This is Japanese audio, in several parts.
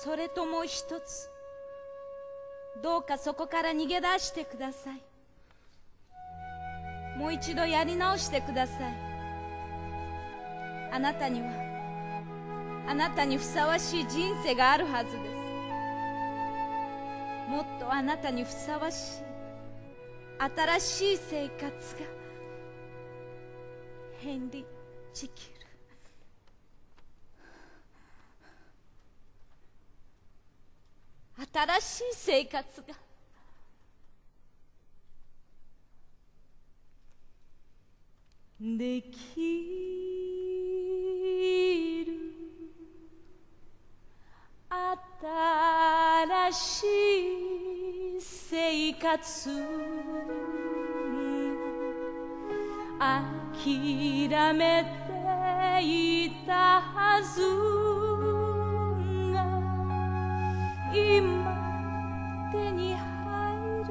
それともう一つどうかそこから逃げ出してください。もう一度やり直してください。あなたにはあなたにふさわしい人生があるはずです。もっとあなたにふさわしい新しい生活がヘンリー・チキル新しい生活が。できる。新しい生活。諦めていたはず。今手に入る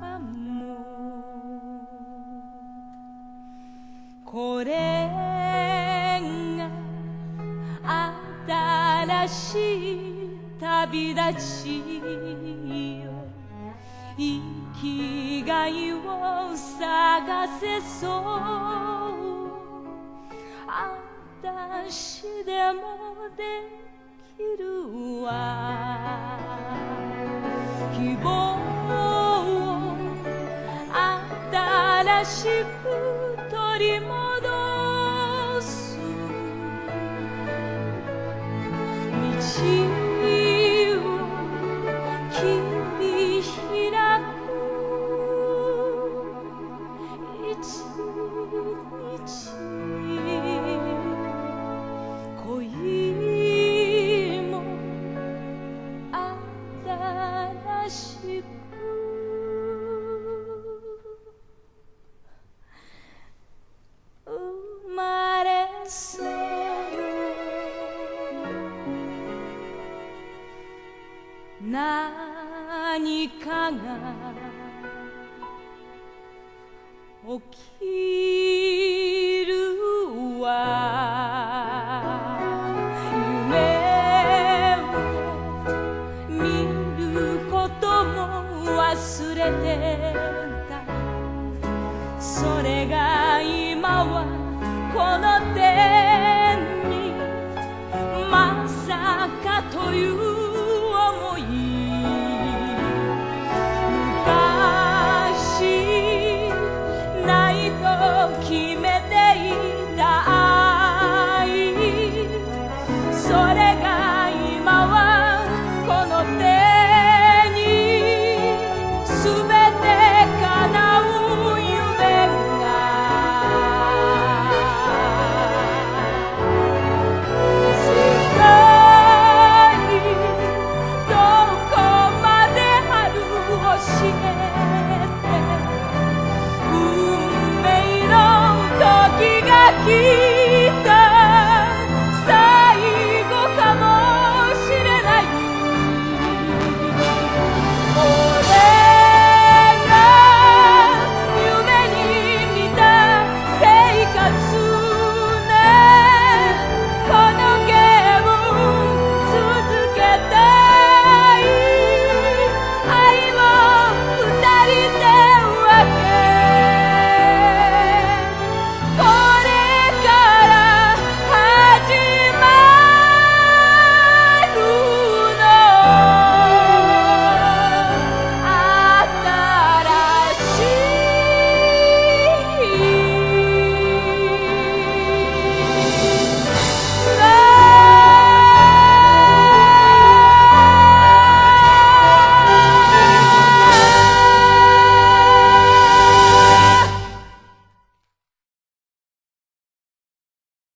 かも。これが新しい旅立ちよ。生きがいを探せそう。私でもできるわ希望を新しく取り戻す。何かが起きるわ。夢を見ることも忘れてたそれが今はこの